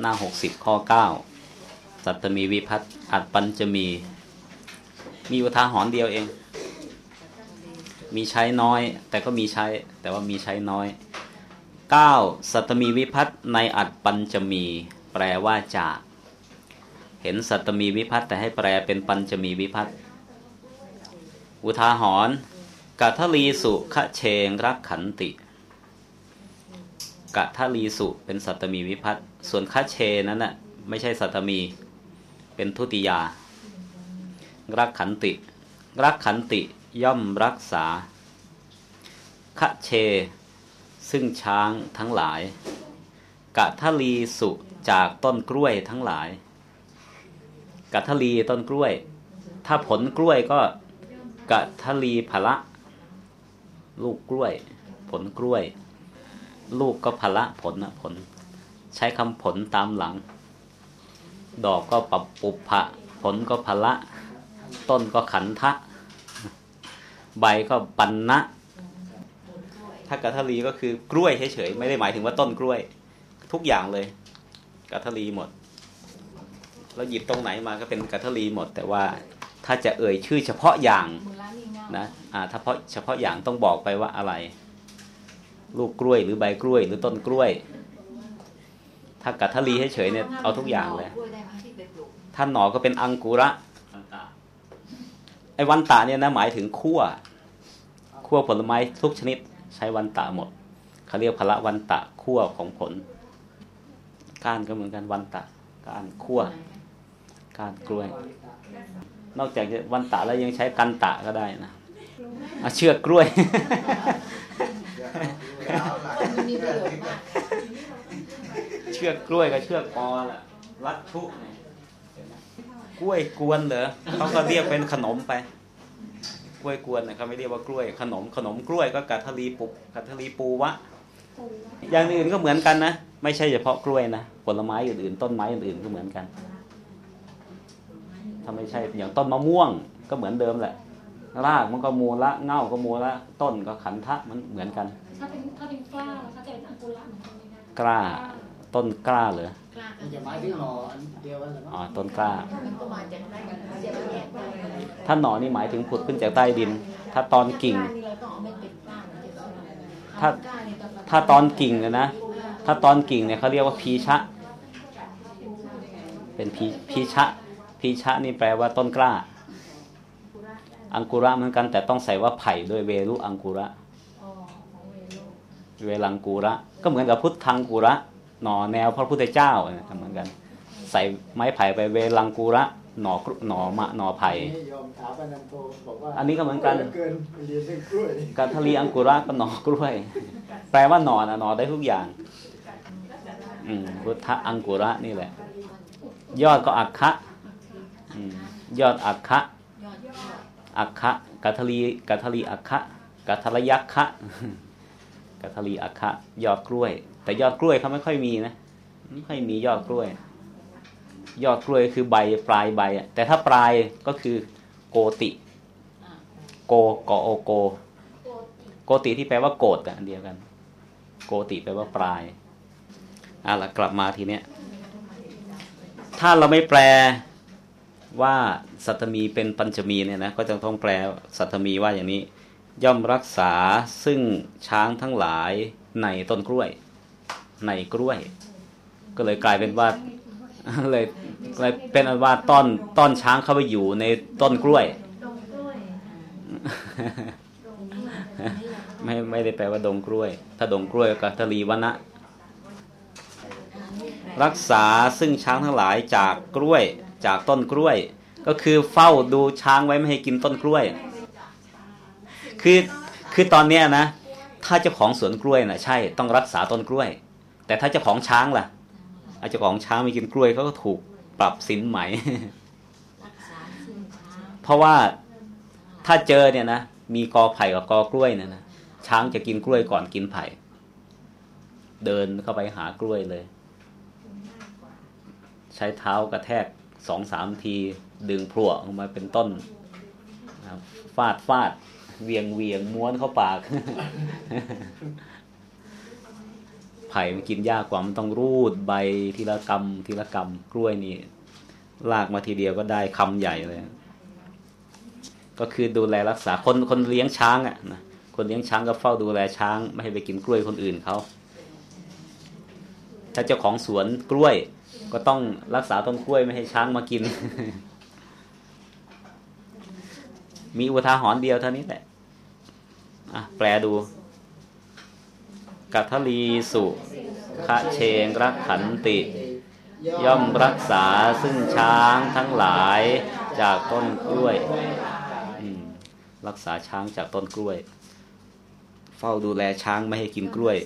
หน้าหกสิบข้อเก้าสัตตมีวิพัตอัดปัญจะมี มีอุทาหรณ์เดียวเอง มีใช้น้อย แต่ก็มีใช้ แต่ว่ามีใช้น้อยเก้าสัตตมีวิพัตในอัดปัญจะมี แปลว่าจาก เห็นสัตตมีวิพัตแต่ให้แปลเป็นปัญจะมีวิพัตอุทาหรณ์กัทลีสุขเชงรักขันติกะทลีสุเป็นสัตตมีวิพัต ส่วนคเชนั้นน่ะไม่ใช่สัตตมี เป็นทุติยา รักขันติ รักขันติย่อมรักษาคเช ซึ่งช้างทั้งหลาย กะทลีสุจากต้นกล้วยทั้งหลาย กะทลีต้นกล้วย ถ้าผลกล้วยก็กะทลีภละ ลูกกล้วย ผลกล้วย ลูกก็ภละผลนะผล ใช้คำผลตามหลัง ดอกก็ปับปุพะผลก็ภละ ต้นก็ขันทะ ใบก็ปันนะถ้ากะทลีก็คือกล้วยเฉยๆไม่ได้หมายถึงว่าต้นกล้วย ทุกอย่างเลยกะทลีหมดเราหยิบตรงไหนมาก็เป็นกะทลีหมด แต่ว่าถ้าจะเอ่ยชื่อเฉพาะอย่างนะอ่าถ้าเพาะเฉพาะอย่างต้องบอกไปว่าอะไร ลูกกล้วยหรือใบกล้วยหรือต้นกล้วย ถ้ากัทลีให้เฉยเนี่ยเอาทุกอย่างเลยถ้าหนอก็เป็นอังกุระไอ้วันตะเนี่ยนะหมายถึงขั้วขั้วผลไม้ทุกชนิดใช้วันตะหมดเขาเรียกพละวันตะขั้วของผล ก้านก็เหมือนกันวันตะก้านขั้วก้านกล้วย นอกจากวันตะแล้วยังใช้กันตะก็ได้นะเชือกกล้วยเชื อกกล้วยกับเชือกปอละรัดทุกกล้วยกวนเหรอเขาก็เรียกเป็นขนมไป กล้วยกวนนะเขาไม่เรียกว่ากล้วยขนมขนมกล้วยก็กัทลีปุกกัทลีปูวะ อย่างอื่นก็เหมือนกันนะ ไม่ใช่เฉพาะกล้วยนะผลไม้อื่นๆ ต้นไม้อื่นๆก็เหมือนกันถ้าไม่ใช่อย่างต้นมะม่วงก็เหมือนเดิมแหละรากมันก็มูละเง่าก็มูละต้นก็ขันทะมันเหมือนกัน ถ้าเป็นถ้าเป็นกล้าถ้าจะเป็นอังกุระเหมือนกันไหมคะกล้า ต้นกล้าเหรอมันจะหมายถึงหน่ออันเดียวกันเหรออ๋อต้นกล้ามันก็มาจากได้กันเสียแยกได้ถ้าหน่อนี่หมายถึงผุดขึ้นจากใต้ดิน ถ้าตอนกิ่งนี่เราต้องเอาเม็ดเป็ดกล้ามันจะสวยถ้ากล้านี่ต้องถ้าตอนกิ่งอะนะถ้าตอนกิ่งเนี่ยเขาเรียกว่าพีชะ เป็นพีพีชะ พีชะนี่แปลว่าต้นกล้า อังกุระเหมือนกันแต่ต้องใส่ว่าไผ่ด้วยเวรุอังกุระอ๋อของเวโลเวลังกูระ ก็เหมือนกับพุทธังกูระ หน่อแนวพระพุทธเจ้าเนี่ยเหมือนกัน ใส่ไม้ไผ่ไปเวลังกูระหน่อกรุหน่อมะหน่อไผ่นี่ยอมถามอนันโทบอกว่าอันนี้ก็เหมือนกันเกินเรียนเรื่องกล้วยกัทลีอังกุระก็หน่อกล้วย แปลว่าหน่อนะหน่อได้ทุกอย่าง อืมพุทธอังกุระนี่แหละ ยอดก็อักคะอืมยอดอักคะยอดยอดอักคะกัทลีกัทลีอักคะกัทลยักคะ กัทลีอัคะยอดกล้วย แต่ยอดกล้วยเขาไม่ค่อยมีนะไม่ค่อยมียอดกล้วย ยอดกล้วยคือใบปลายใบอะแต่ถ้าปลายก็คือโกติ โกกโอโก โกติที่แปลว่าโกดะอันเดียวกัน โกติแปลว่าปลายอะละกลับมาทีเนี้ยถ้าเราไม่แปลว่าสัตมีเป็นปัญจมีเนี่ยนะก็จะต้องแปลสัตมีว่าอย่างนี้ ย่อมรักษาซึ่งช้างทั้งหลายในต้นกล้วย ในกล้วย ก็เลยกลายเป็นว่าเลยเลยเป็นอันว่าต้อนต้อนช้างเข้าไปอยู่ในต้นกล้วยดงกล้วย ไม่ไม่ได้แปลว่าดงกล้วย ถ้าดงกล้วยก็ทลีวนะรักษาซึ่งช้างทั้งหลายจากกล้วย จากต้นกล้วย ก็คือเฝ้าดูช้างไว้ไม่ให้กินต้นกล้วย คือคือตอนเนี้ยนะ ถ้าเจ้าของสวนกล้วยนะใช่ต้องรักษาต้นกล้วย แต่ถ้าเจ้าของช้างล่ะอาเจ้าของช้างไม่กินกล้วยเขาก็ถูกปรับสินไหม่เพราะว่าถ้าเจอเนี่ยนะมีกอไผ่กับกอกล้วยเนี่ยนะช้างจะกินกล้วยก่อนกินไผ่ เดินเข้าไปหากล้วยเลย ใช้เท้ากระแทกสองสามที ดึงพลวออกมาเป็นต้นฟาดฟาด เวียงเวียงม้วนเข้าปากไผ่มันกินยากกว่ามันต้องรูดใบทีละกำทีละกำกล้วยนี่ลากมาทีเดียวก็ได้คำใหญ่เลย ก็คือดูแลรักษาคนคนเลี้ยงช้างอะนะคนเลี้ยงช้างก็เฝ้าดูแลช้าง ไม่ให้ไปกินกล้วยคนอื่นเขาถ้าเจ้าของสวนกล้วยก็ต้องรักษาต้นกล้วยไม่ให้ช้างมากิน มีอุทาหรณ์เดียวเท่านี้แหละอะแปลดูกัทลีสุคะเชงรักขันติ ย่อมรักษาซึ่งช้างทั้งหลายจากต้นกล้วย รักษาช้างจากต้นกล้วย เฝ้าดูแลช้างไม่ให้กินกล้วย